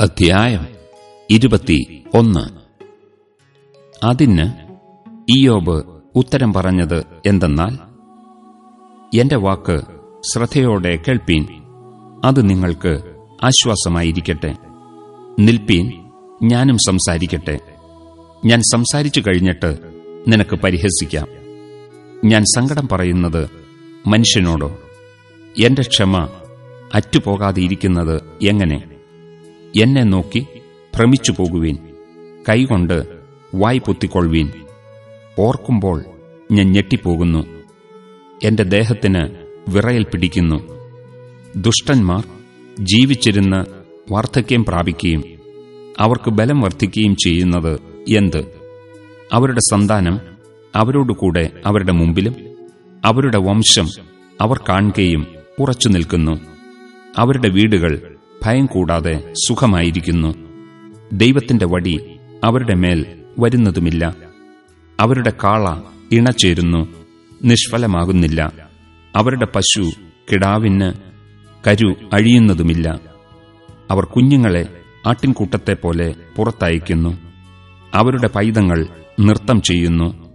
അധ്യായം ഇരുപത്തി ഒന്ന് അതിന് ഇയോബ് ഉത്തരം പറഞ്ഞത് എന്തെന്നാൽ എന്റെ വാക്ക് ശ്രദ്ധയോടെ കേൾപ്പീൻ അത് നിങ്ങൾക്ക് ആശ്വാസമായിരിക്കട്ടെ. നിൽപ്പീൻ ഞാനും സംസാരിക്കട്ടെ. ഞാൻ സംസാരിച്ചു കഴിഞ്ഞിട്ട് നിനക്ക് പരിഹസിക്കാം. ഞാൻ സങ്കടം പറയുന്നത് മനുഷ്യനോടോ? എന്റെ ക്ഷമ അറ്റുപോകാതിരിക്കുന്നത് എങ്ങനെ? എന്നെ നോക്കി ഭ്രമിച്ചു പോകുവീൻ കൈകൊണ്ട് വായ് പൊത്തിക്കൊള്ളുവീൻ ഓർക്കുമ്പോൾ ഞാൻ ഞെട്ടിപ്പോകുന്നു. എന്റെ ദേഹത്തിന് വിറയൽ പിടിക്കുന്നു. ദുഷ്ടന്മാർ ജീവിച്ചിരുന്ന് വാർദ്ധക്യം പ്രാപിക്കുകയും അവർക്ക് ബലം വർദ്ധിക്കുകയും ചെയ്യുന്നത് എന്ത്? അവരുടെ സന്താനം അവരോടുകൂടെ അവരുടെ മുമ്പിലും അവരുടെ വംശം അവർ കാണുകയും ഉറച്ചു നിൽക്കുന്നു. അവരുടെ വീടുകൾ ഭയം കൂടാതെ സുഖമായിരിക്കുന്നു. ദൈവത്തിന്റെ വടി അവരുടെ മേൽ വരുന്നതുമില്ല. അവരുടെ കാള ഇണചേരുന്നു നിഷ്ഫലമാകുന്നില്ല. അവരുടെ പശു കിടാവിന് കരു അഴിയുന്നതുമില്ല. അവർ കുഞ്ഞുങ്ങളെ ആട്ടിൻകൂട്ടത്തെ പോലെ പുറത്തയക്കുന്നു. അവരുടെ പൈതങ്ങൾ നൃത്തം ചെയ്യുന്നു.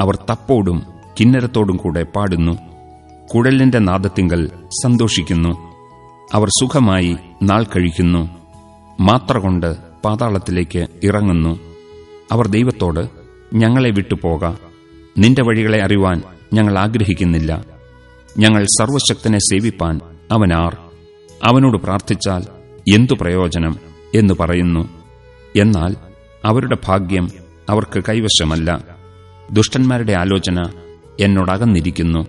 അവർ തപ്പോടും കിന്നരത്തോടും കൂടെ പാടുന്നു. കുഴലിന്റെ നാദത്തിങ്കൽ സന്തോഷിക്കുന്നു. അവർ സുഖമായി നാൾ കഴിക്കുന്നു. മാത്ര കൊണ്ട് പാതാളത്തിലേക്ക് ഇറങ്ങുന്നു. അവർ ദൈവത്തോട് ഞങ്ങളെ വിട്ടുപോക നിന്റെ വഴികളെ അറിവാൻ ഞങ്ങൾ ആഗ്രഹിക്കുന്നില്ല. ഞങ്ങൾ സർവശക്തനെ സേവിപ്പാൻ അവനാർ. അവനോട് പ്രാർത്ഥിച്ചാൽ എന്തു പ്രയോജനം? എന്ന് പറയുന്നു. എന്നാൽ അവരുടെ ഭാഗ്യം അവർക്ക് കൈവശമല്ല. ദുഷ്ടന്മാരുടെ ആലോചന എന്നോടകന്നിരിക്കുന്നു.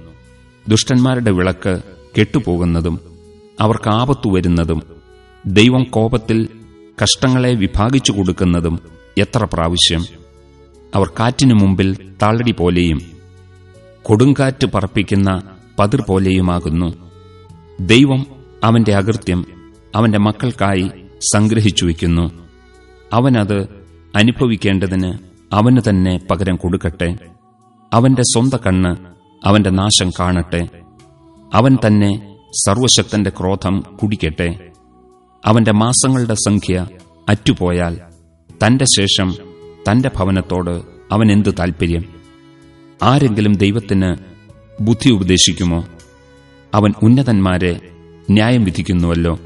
ദുഷ്ടന്മാരുടെ വിളക്ക് കെട്ടുപോകുന്നതും അവർക്ക് ആപത്തു വരുന്നതും ദൈവം കോപത്തിൽ കഷ്ടങ്ങളെ വിഭാഗിച്ചു കൊടുക്കുന്നതും എത്ര പ്രാവശ്യം? അവർ കാറ്റിനു മുമ്പിൽ താളടി പോലെയും കൊടുങ്കാറ്റ് പറപ്പിക്കുന്ന പതിർ പോലെയുമാകുന്നു. ദൈവം അവന്റെ അകൃത്യം അവന്റെ മക്കൾക്കായി സംഗ്രഹിച്ചു വയ്ക്കുന്നു. അവനത് അനുഭവിക്കേണ്ടതിന് അവന് തന്നെ പകരം കൊടുക്കട്ടെ. അവന്റെ സ്വന്ത കണ്ണ് അവന്റെ നാശം കാണട്ടെ. അവൻ തന്നെ സർവശക്തന്റെ ക്രോധം കുടിക്കട്ടെ. അവന്റെ മാസങ്ങളുടെ സംഖ്യ അറ്റുപോയാൽ തന്റെ ശേഷം തന്റെ ഭവനത്തോട് അവൻ എന്ത് താൽപ്പര്യം ആരെങ്കിലും ദൈവത്തിന് ബുദ്ധി ഉപദേശിക്കുമോ? അവൻ ഉന്നതന്മാരെ ന്യായം വിധിക്കുന്നുവല്ലോ.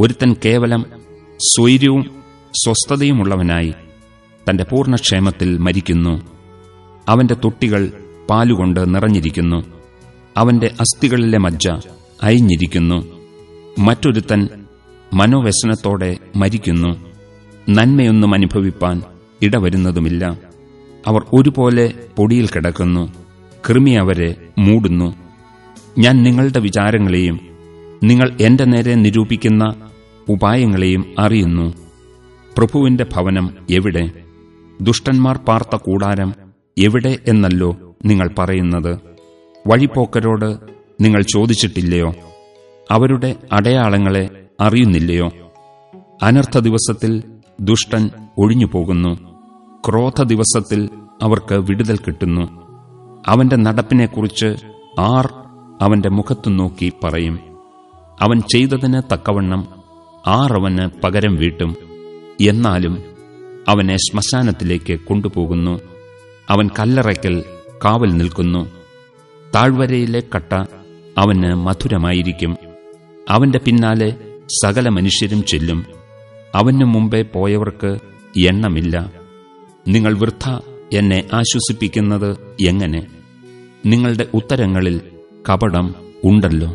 ഒരുത്തൻ കേവലം സ്വൈര്യവും സ്വസ്ഥതയുമുള്ളവനായി തന്റെ പൂർണക്ഷേമത്തിൽ മരിക്കുന്നു. അവന്റെ തൊട്ടികൾ പാലുകൊണ്ട് നിറഞ്ഞിരിക്കുന്നു. അവന്റെ അസ്ഥികളിലെ മജ്ജ അയഞ്ഞിരിക്കുന്നു. മറ്റൊരുത്തൻ മനോവ്യസനത്തോടെ മരിക്കുന്നു. നന്മയൊന്നും അനുഭവിപ്പാൻ ഇടവരുന്നതുമില്ല. അവർ ഒരുപോലെ പൊടിയിൽ കിടക്കുന്നു. കൃമി അവരെ മൂടുന്നു. ഞാൻ നിങ്ങളുടെ വിചാരങ്ങളെയും നിങ്ങൾ എന്റെ നേരെ നിരൂപിക്കുന്ന ഉപായങ്ങളെയും അറിയുന്നു. പ്രഭുവിന്റെ ഭവനം എവിടെ? ദുഷ്ടന്മാർ പാർത്ത കൂടാരം എവിടെ എന്നല്ലോ നിങ്ങൾ പറയുന്നത്. വഴിപോക്കരോട് നിങ്ങൾ ചോദിച്ചിട്ടില്ലയോ? അവരുടെ അടയാളങ്ങളെ അറിയുന്നില്ലയോ? അനർത്ഥ ദിവസത്തിൽ ദുഷ്ടൻ ഒഴിഞ്ഞുപോകുന്നു. ക്രോധ ദിവസത്തിൽ അവർക്ക് വിടുതൽ കിട്ടുന്നു. അവന്റെ നടപ്പിനെക്കുറിച്ച് ആർ അവന്റെ മുഖത്തു നോക്കി പറയും. അവൻ ചെയ്തതിന് തക്കവണ്ണം ആർ അവന് പകരം വീട്ടും. എന്നാലും അവനെ ശ്മശാനത്തിലേക്ക് കൊണ്ടുപോകുന്നു. അവൻ കല്ലറയ്ക്കൽ കാവൽ നിൽക്കുന്നു. താഴ്വരയിലെ കട്ട അവന് മധുരമായിരിക്കും. അവന്റെ പിന്നാലെ സകല മനുഷ്യരും ചെല്ലും. അവനു മുമ്പേ പോയവർക്ക് എണ്ണമില്ല. നിങ്ങൾ വൃദ്ധ എന്നെ ആശ്വസിപ്പിക്കുന്നത് എങ്ങനെ? നിങ്ങളുടെ ഉത്തരങ്ങളിൽ കപടം ഉണ്ടല്ലോ.